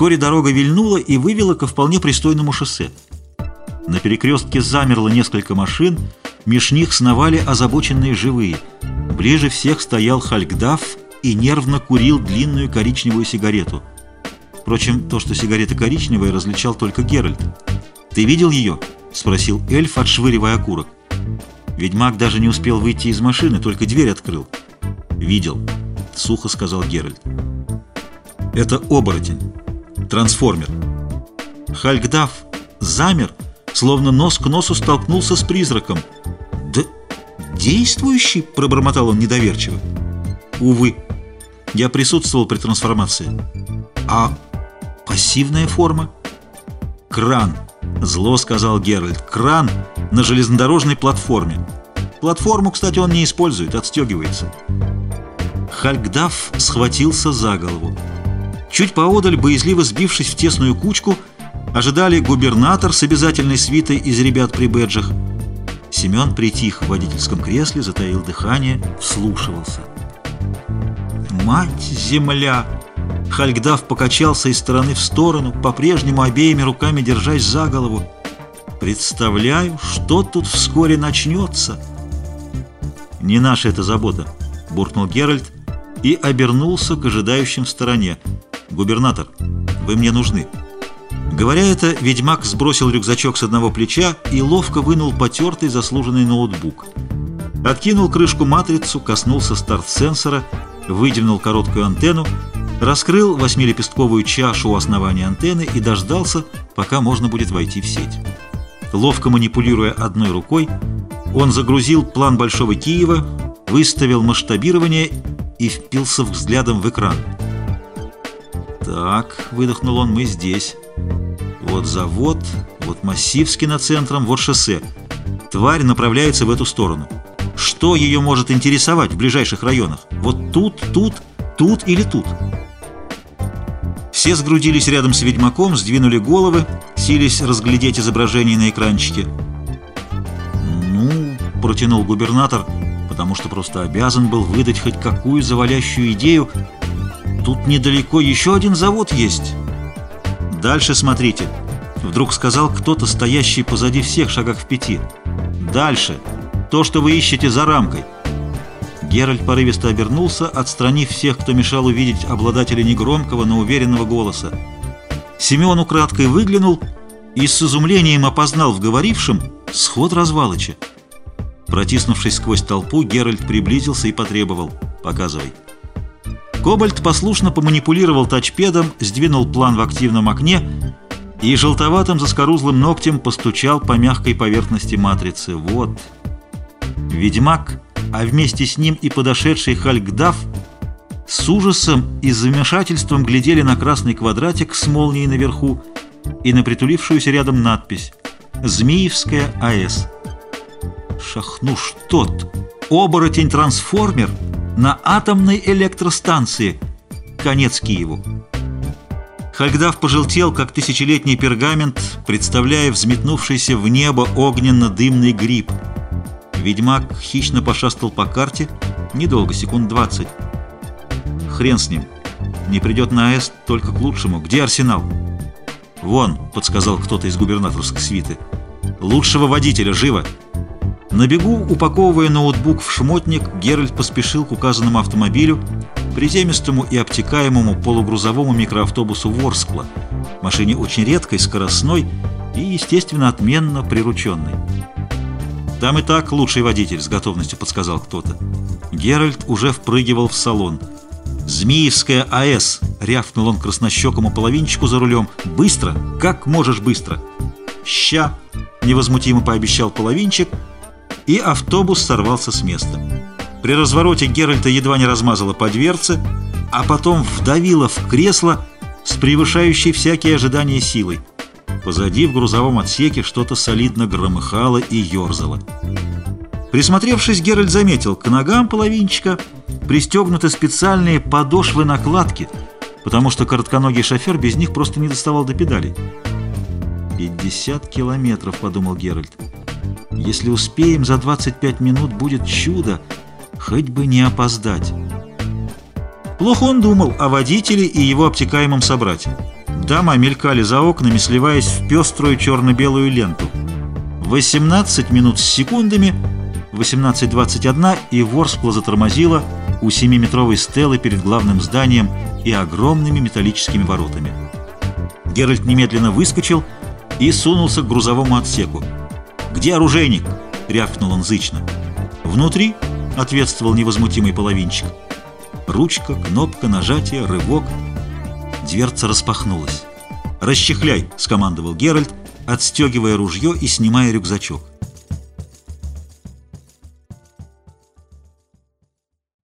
Вскоре дорога вильнула и вывела ко вполне пристойному шоссе. На перекрестке замерло несколько машин, меж них сновали озабоченные живые. Ближе всех стоял Хальгдаф и нервно курил длинную коричневую сигарету. Впрочем, то, что сигарета коричневая, различал только Геральт. «Ты видел ее?» — спросил эльф, отшвыривая окурок. Ведьмак даже не успел выйти из машины, только дверь открыл. «Видел», — сухо сказал Геральт. «Это оборотень, трансформер». Хальгдаф замер, словно нос к носу столкнулся с призраком. «Да действующий?» — пробормотал он недоверчиво. «Увы, я присутствовал при трансформации». «А пассивная форма?» «Кран», — зло сказал Геральт. «Кран на железнодорожной платформе. Платформу, кстати, он не использует, отстегивается». Хальгдаф схватился за голову. Чуть поодаль, боязливо сбившись в тесную кучку, ожидали губернатор с обязательной свитой из ребят при бэджах. Семен притих в водительском кресле, затаил дыхание, вслушивался. «Мать-земля!» Хальгдав покачался из стороны в сторону, по-прежнему обеими руками держась за голову. «Представляю, что тут вскоре начнется!» «Не наша эта забота», — буркнул Геральт и обернулся к ожидающим стороне. «Губернатор, вы мне нужны». Говоря это, ведьмак сбросил рюкзачок с одного плеча и ловко вынул потертый заслуженный ноутбук. Откинул крышку матрицу, коснулся старт-сенсора, выдвинул короткую антенну, раскрыл восьмилепестковую чашу у основания антенны и дождался, пока можно будет войти в сеть. Ловко манипулируя одной рукой, он загрузил план Большого Киева, выставил масштабирование и впился взглядом в экран. «Так», — выдохнул он, — «мы здесь. Вот завод, вот массив с киноцентром, вот шоссе. Тварь направляется в эту сторону. Что ее может интересовать в ближайших районах? Вот тут, тут, тут или тут?» Все сгрудились рядом с ведьмаком, сдвинули головы, сились разглядеть изображение на экранчике. «Ну», — протянул губернатор, потому что просто обязан был выдать хоть какую завалящую идею, «тут недалеко еще один завод есть». «Дальше смотрите», — вдруг сказал кто-то, стоящий позади всех шагах в пяти. «Дальше. То, что вы ищете за рамкой». Геральт порывисто обернулся, отстранив всех, кто мешал увидеть обладателя негромкого, но уверенного голоса. Семен украдкой выглянул и с изумлением опознал в говорившем сход развалыча. Протиснувшись сквозь толпу, Геральт приблизился и потребовал «Показывай». Кобальт послушно поманипулировал тачпедом, сдвинул план в активном окне и желтоватым заскорузлым ногтем постучал по мягкой поверхности матрицы. «Вот». Ведьмак а вместе с ним и подошедший Хальгдав с ужасом и замешательством глядели на красный квадратик с молнией наверху и на притулившуюся рядом надпись «Змеевская АЭС». Шахнуш тот, оборотень-трансформер на атомной электростанции. Конец Киеву. Хальгдав пожелтел, как тысячелетний пергамент, представляя взметнувшийся в небо огненно-дымный гриб – Ведьмак хищно пошастал по карте, недолго, секунд двадцать. Хрен с ним. Не придет на АЭС только к лучшему. Где арсенал? Вон, подсказал кто-то из губернаторской свиты. Лучшего водителя, живо! На бегу, упаковывая ноутбук в шмотник, Геральт поспешил к указанному автомобилю, приземистому и обтекаемому полугрузовому микроавтобусу Ворскла, машине очень редкой, скоростной и, естественно, отменно прирученной. «Там и так лучший водитель», — с готовностью подсказал кто-то. Геральт уже впрыгивал в салон. «Змеевская АЭС!» — рявкнул он краснощекому половинчику за рулем. «Быстро! Как можешь быстро!» «Ща!» — невозмутимо пообещал половинчик, и автобус сорвался с места. При развороте Геральта едва не размазала по дверце, а потом вдавила в кресло с превышающей всякие ожидания силой. Позади в грузовом отсеке что-то солидно громыхало и ерзало. Присмотревшись, Геральт заметил, к ногам половинчика пристегнуты специальные подошвы-накладки, потому что коротконогий шофер без них просто не доставал до педалей. «Пятьдесят километров», — подумал Геральт. «Если успеем, за 25 минут будет чудо, хоть бы не опоздать». Плохо он думал о водителе и его обтекаемом собрате. Дома мелькали за окнами, сливаясь в пеструю черно-белую ленту. 18 минут с секундами, 18.21, и Ворспло затормозила у 7-метровой стелы перед главным зданием и огромными металлическими воротами. Геральт немедленно выскочил и сунулся к грузовому отсеку. «Где оружейник?» — рявкнул он зычно. «Внутри», — ответствовал невозмутимый половинчик. Ручка, кнопка, нажатие, рывок. Дверца распахнулась. «Расчехляй!» — скомандовал Геральт, отстегивая ружье и снимая рюкзачок.